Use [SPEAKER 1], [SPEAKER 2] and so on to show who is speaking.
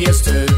[SPEAKER 1] yesterday.